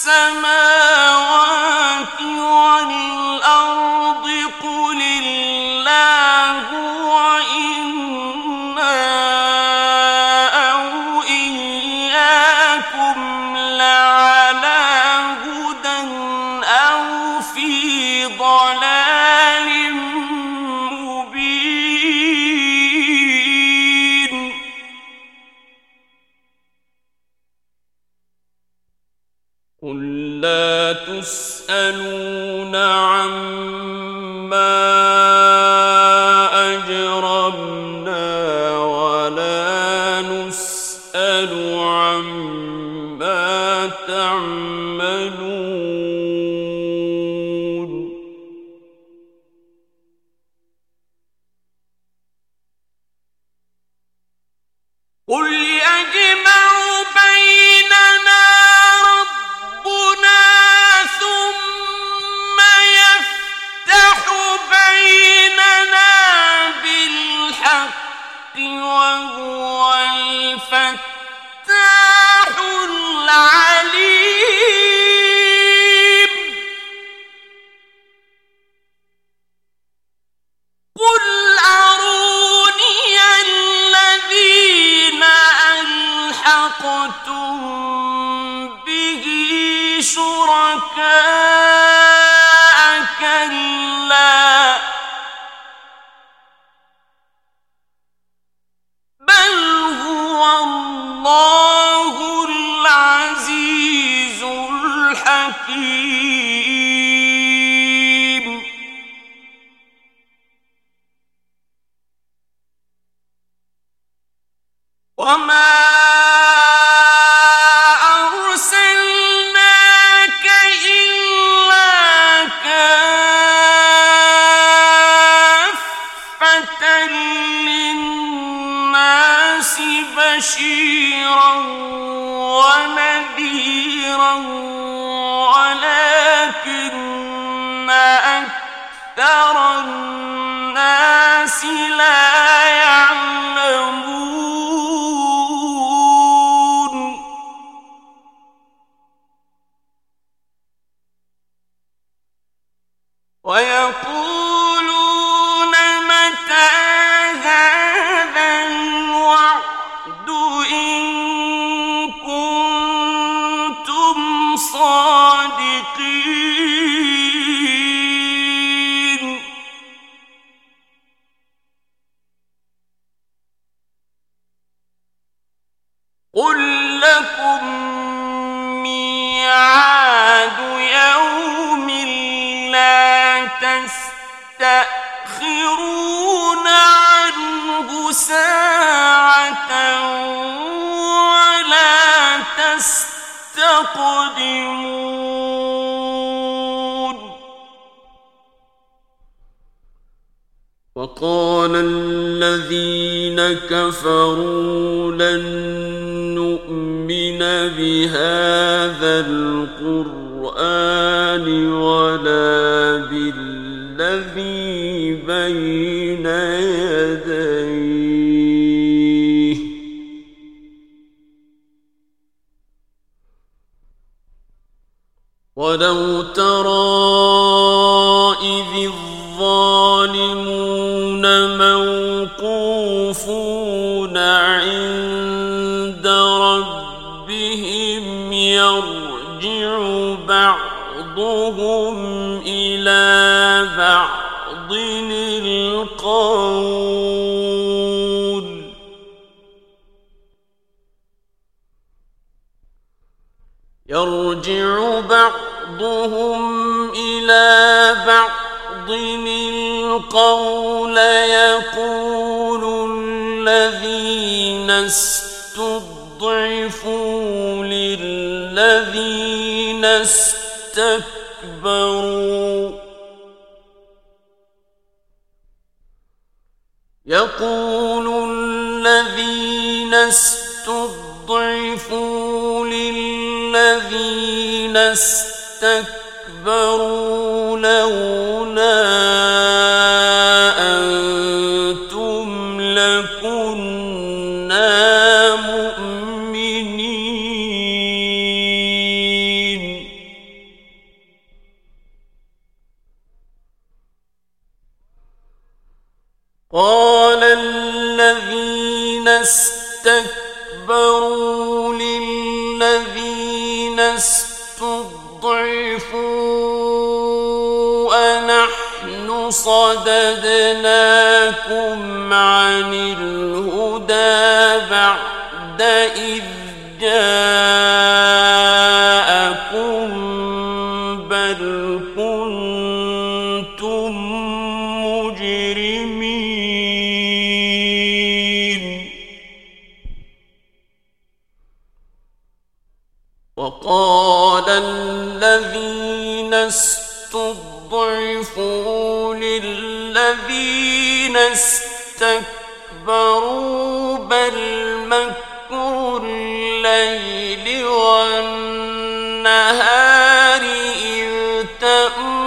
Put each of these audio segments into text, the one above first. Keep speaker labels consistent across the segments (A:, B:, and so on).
A: السماء قل لا تسألون عما كلا تستأخرون عنه ساعة ولا تستقدمون.
B: وقال الذين كفروا لن نؤمن بهذا القرآن ولا الذي بين يديه. ولو ترى القول يرجع بعضهم إلى بعض القول يقول الذين استضعفوا للذين استكبروا يقول الذين استضعفوا للذين استكبروا لولا للذين استكبروا للذين استضعفوا أنحن صددناكم عن الهدى بعد إذ جاءوا وقال الذين استضعفوا للذين استكبروا بل مكر الليل والنهار إذ تأمروننا.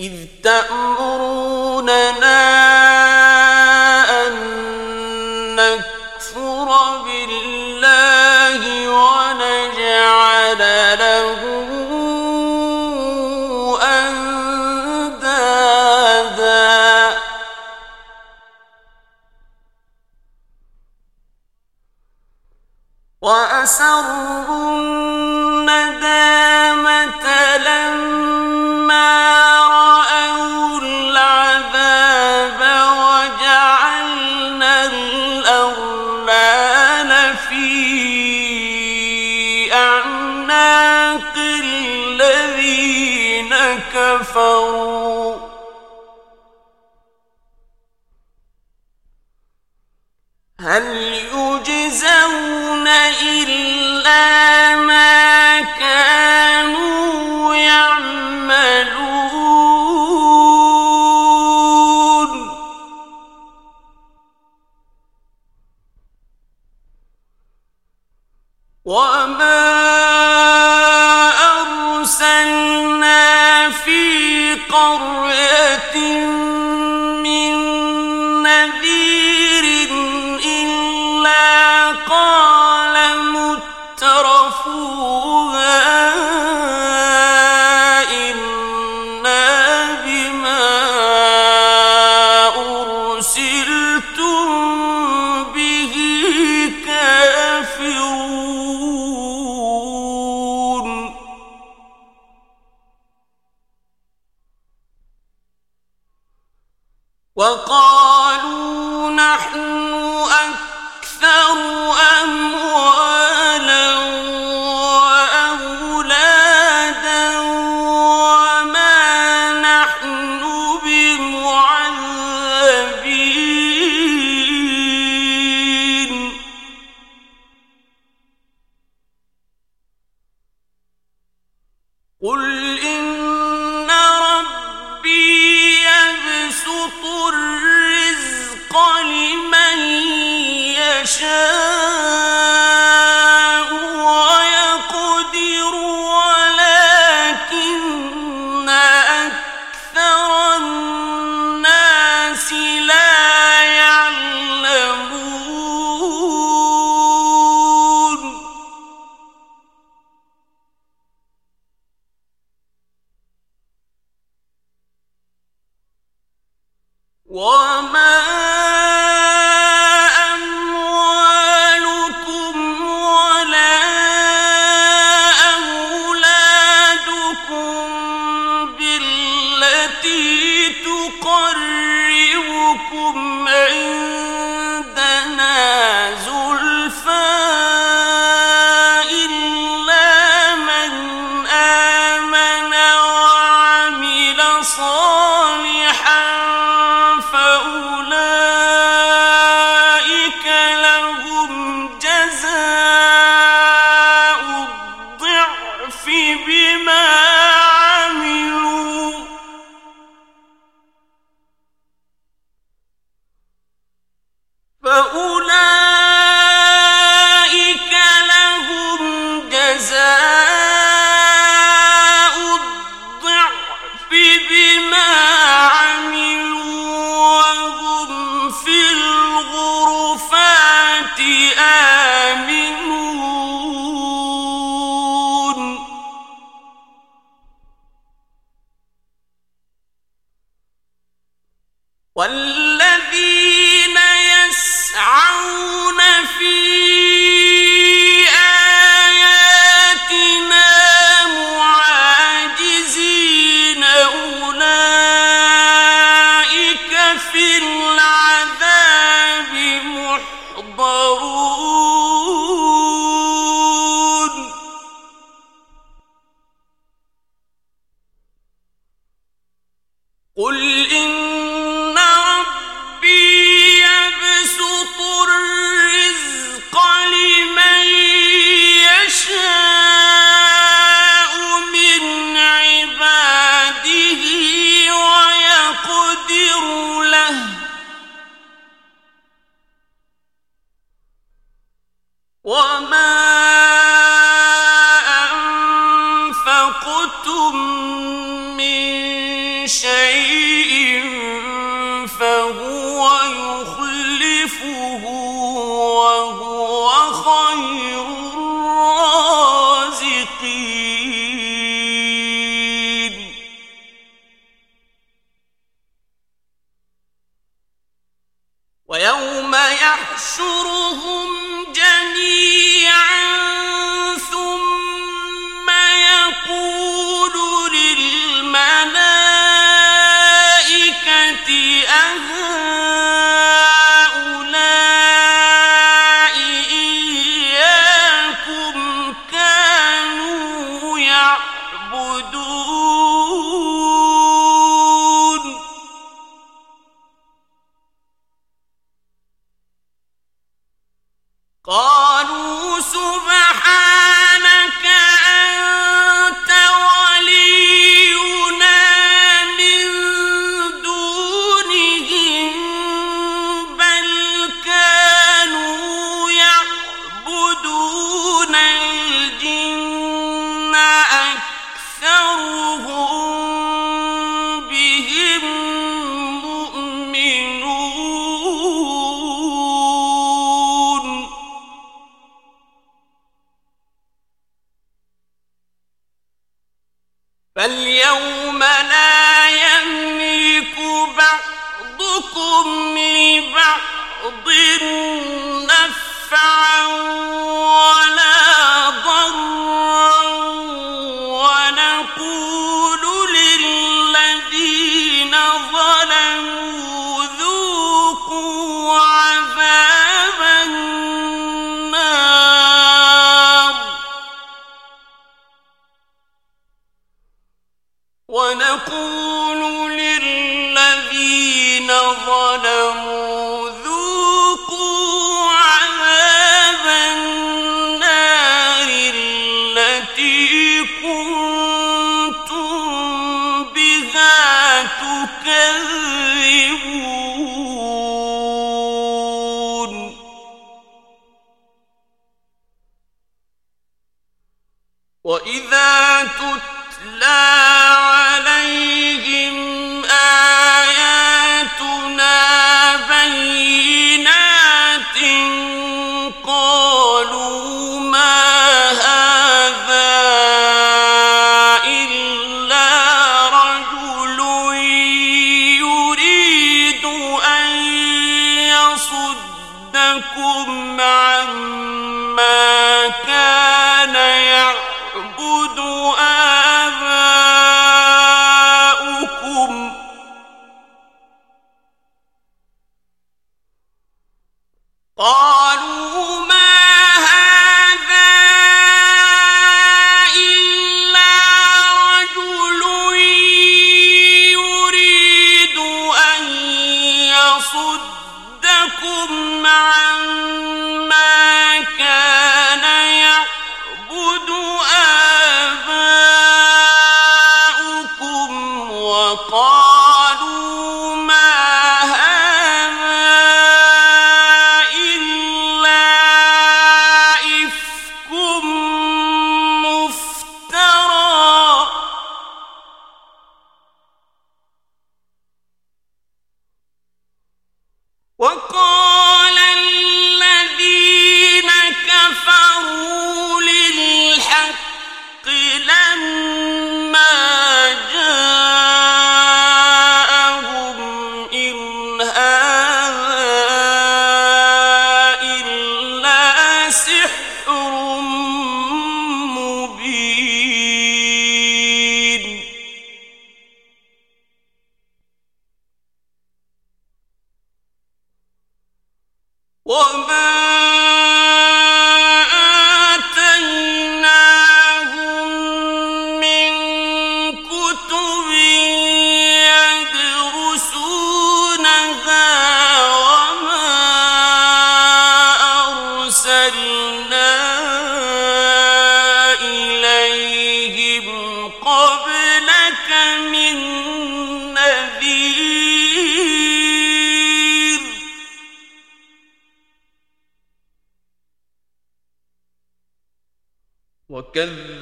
B: إذ تأمروننا كفروا هل يجزون إلا ما كانوا يعملون وَيَوْمَ يَحْشُرُهُ
A: بل وَإِذَا تُتْلَى